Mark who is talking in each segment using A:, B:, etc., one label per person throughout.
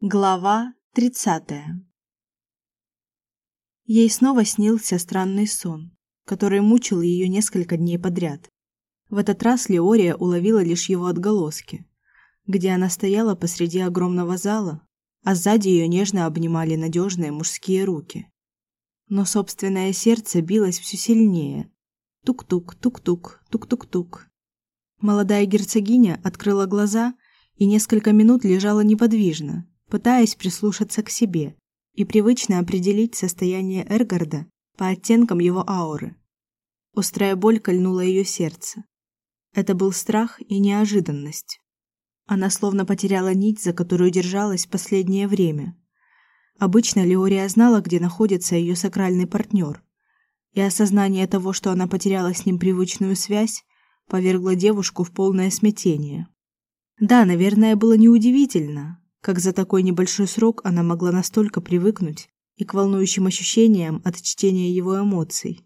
A: Глава 30. Ей снова снился странный сон, который мучил ее несколько дней подряд. В этот раз Леория уловила лишь его отголоски, где она стояла посреди огромного зала, а сзади ее нежно обнимали надежные мужские руки. Но собственное сердце билось все сильнее. Тук-тук, тук-тук, тук-тук-тук. Молодая герцогиня открыла глаза и несколько минут лежала неподвижно, пытаясь прислушаться к себе и привычно определить состояние Эргарда по оттенкам его ауры. Острая боль кольнула ее сердце. Это был страх и неожиданность. Она словно потеряла нить, за которую держалась последнее время. Обычно Леория знала, где находится ее сакральный партнер, и осознание того, что она потеряла с ним привычную связь, повергло девушку в полное смятение. Да, наверное, было неудивительно, как за такой небольшой срок она могла настолько привыкнуть и к волнующим ощущениям от чтения его эмоций.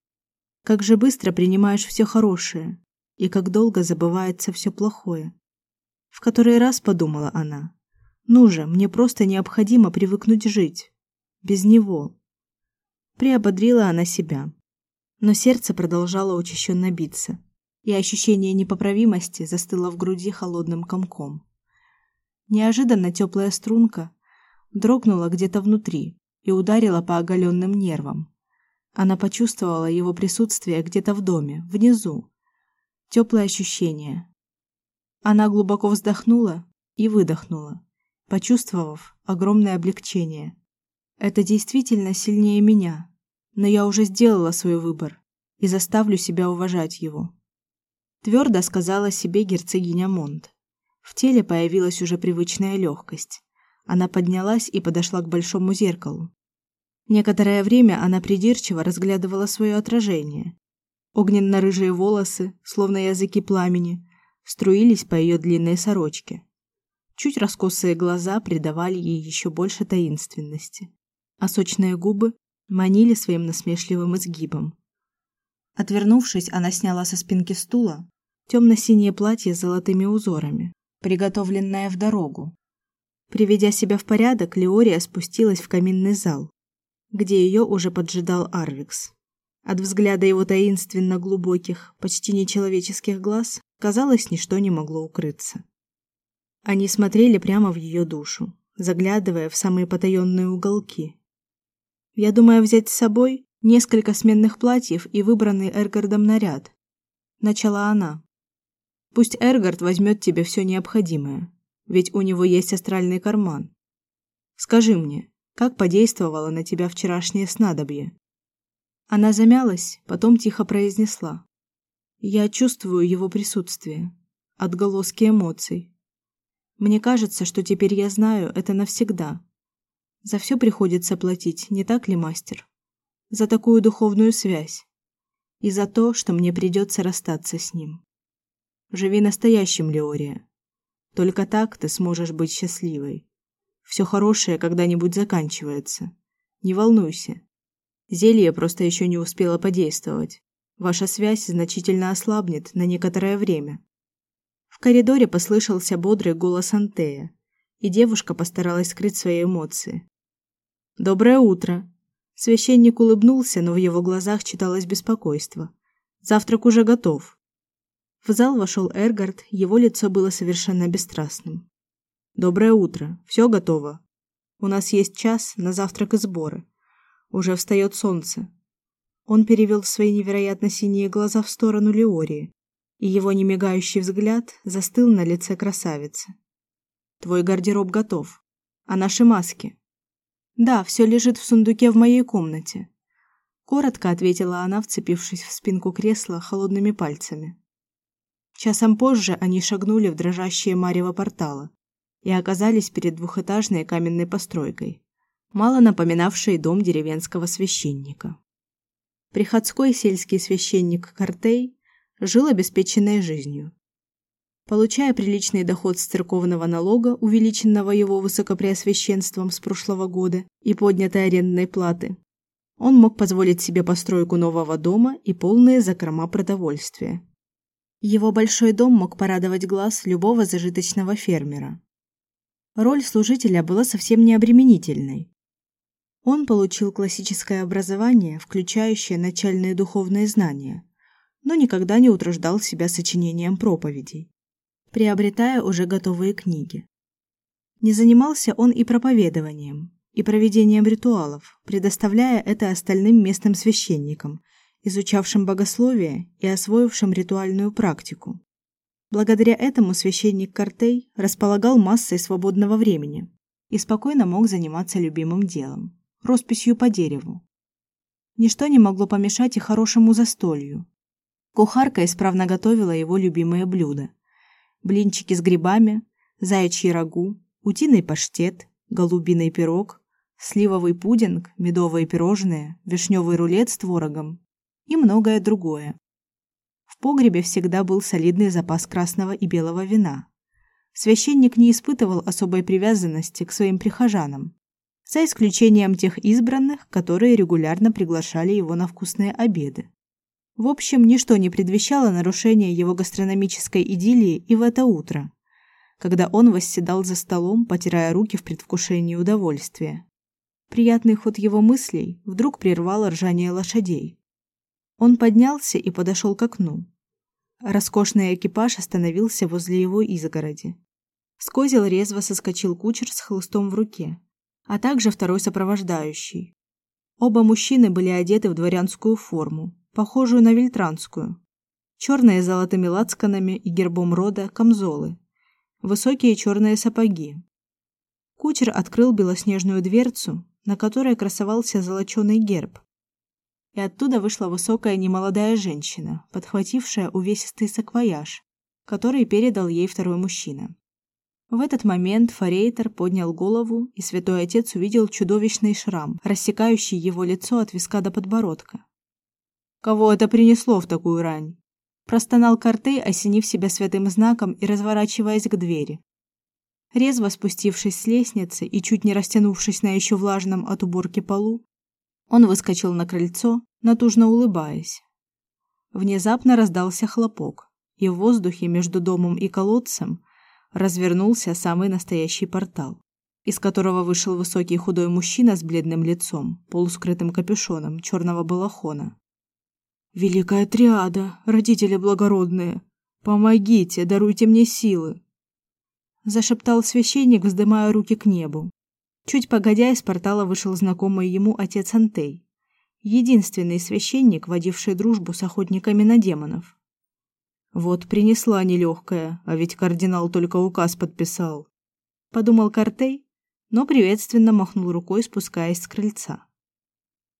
A: Как же быстро принимаешь все хорошее, и как долго забывается все плохое. В который раз подумала она: "Ну же, мне просто необходимо привыкнуть жить без него". Приободрила она себя. Но сердце продолжало учащенно биться, и ощущение непоправимости застыло в груди холодным комком. Неожиданно теплая струнка дрогнула где-то внутри и ударила по оголенным нервам. Она почувствовала его присутствие где-то в доме, внизу. Теплое ощущение. Она глубоко вздохнула и выдохнула, почувствовав огромное облегчение. Это действительно сильнее меня, но я уже сделала свой выбор и заставлю себя уважать его. Твердо сказала себе герцогиня Монт. В теле появилась уже привычная легкость. Она поднялась и подошла к большому зеркалу. Некоторое время она придирчиво разглядывала свое отражение. Огненно-рыжие волосы, словно языки пламени, струились по ее длинной сорочке. Чуть раскосые глаза придавали ей еще больше таинственности, а сочные губы манили своим насмешливым изгибом. Отвернувшись, она сняла со спинки стула темно синее платье с золотыми узорами приготовленная в дорогу. Приведя себя в порядок, Леория спустилась в каминный зал, где ее уже поджидал Арвикс. От взгляда его таинственно глубоких, почти нечеловеческих глаз, казалось, ничто не могло укрыться. Они смотрели прямо в ее душу, заглядывая в самые потаенные уголки. Я думаю взять с собой несколько сменных платьев и выбранный Эргардом наряд, начала она. Пусть Эргард возьмет тебе все необходимое, ведь у него есть астральный карман. Скажи мне, как подействовало на тебя вчерашнее снадобье? Она замялась, потом тихо произнесла: "Я чувствую его присутствие, отголоски эмоций. Мне кажется, что теперь я знаю это навсегда. За все приходится платить, не так ли, мастер? За такую духовную связь и за то, что мне придется расстаться с ним". Живи настоящим, Леория. Только так ты сможешь быть счастливой. Все хорошее когда-нибудь заканчивается. Не волнуйся. Зелье просто еще не успело подействовать. Ваша связь значительно ослабнет на некоторое время. В коридоре послышался бодрый голос Антея, и девушка постаралась скрыть свои эмоции. Доброе утро. Священник улыбнулся, но в его глазах читалось беспокойство. Завтрак уже готов. В зал вошел Эргард, его лицо было совершенно бесстрастным. Доброе утро. Все готово. У нас есть час на завтрак и сборы. Уже встает солнце. Он перевел свои невероятно синие глаза в сторону Леории, и его немигающий взгляд застыл на лице красавицы. Твой гардероб готов. А наши маски? Да, все лежит в сундуке в моей комнате. Коротко ответила она, вцепившись в спинку кресла холодными пальцами. Часом позже они шагнули в дрожащее марево портала и оказались перед двухэтажной каменной постройкой, мало напоминавшей дом деревенского священника. Приходской сельский священник Картей жил обеспеченной жизнью. Получая приличный доход с церковного налога, увеличенного его высокопреосвященством с прошлого года и поднятой арендной платы, он мог позволить себе постройку нового дома и полные закрома продовольствия. Его большой дом мог порадовать глаз любого зажиточного фермера. Роль служителя была совсем не обременительной. Он получил классическое образование, включающее начальные духовные знания, но никогда не утруждал себя сочинением проповедей, приобретая уже готовые книги. Не занимался он и проповедованием, и проведением ритуалов, предоставляя это остальным местным священникам, изучавшим богословие и освоившим ритуальную практику. Благодаря этому священник Картей располагал массой свободного времени и спокойно мог заниматься любимым делом росписью по дереву. Ничто не могло помешать и хорошему застолью. Кухарка исправно готовила его любимые блюда: блинчики с грибами, заячий рагу, утиный паштет, голубиный пирог, сливовый пудинг, медовые пирожные, вишневый рулет с творогом и многое другое. В погребе всегда был солидный запас красного и белого вина. Священник не испытывал особой привязанности к своим прихожанам, за исключением тех избранных, которые регулярно приглашали его на вкусные обеды. В общем, ничто не предвещало нарушения его гастрономической идиллии и в это утро, когда он восседал за столом, потирая руки в предвкушении удовольствия. Приятный ход его мыслей вдруг прервало ржание лошадей. Он поднялся и подошел к окну. Роскошный экипаж остановился возле его изгороди. С резво соскочил кучер с хлыстом в руке а также второй сопровождающий. Оба мужчины были одеты в дворянскую форму, похожую на вельтранскую. Черные с золотыми лацканами и гербом рода камзолы, высокие черные сапоги. Кучер открыл белоснежную дверцу, на которой красовался золоченый герб. И оттуда вышла высокая немолодая женщина, подхватившая увесистый саквояж, который передал ей второй мужчина. В этот момент Форейтер поднял голову, и святой отец увидел чудовищный шрам, рассекающий его лицо от виска до подбородка. Кого это принесло в такую рань? простонал Картей, осенив себя святым знаком и разворачиваясь к двери. Резво спустившись с лестницы и чуть не растянувшись на еще влажном от уборки полу, он выскочил на крыльцо, натужно улыбаясь. Внезапно раздался хлопок, и в воздухе между домом и колодцем развернулся самый настоящий портал, из которого вышел высокий худой мужчина с бледным лицом, полускрытым капюшоном черного балахона. Великая триада, родители благородные, помогите, даруйте мне силы, зашептал священник, вздымая руки к небу. Чуть погодя из портала вышел знакомый ему отец Антей, единственный священник, водивший дружбу с охотниками на демонов. Вот принесла нелегкая, а ведь кардинал только указ подписал. Подумал Картей, но приветственно махнул рукой, спускаясь с крыльца.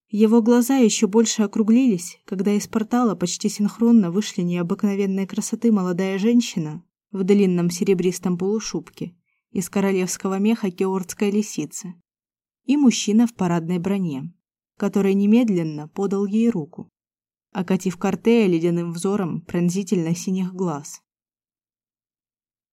A: Его глаза еще больше округлились, когда из портала почти синхронно вышли необыкновенной красоты молодая женщина в длинном серебристом полушубке из королевского меха кеордской лисицы и мужчина в парадной броне, который немедленно подал ей руку окатив Картея ледяным взором пронзительно синих глаз.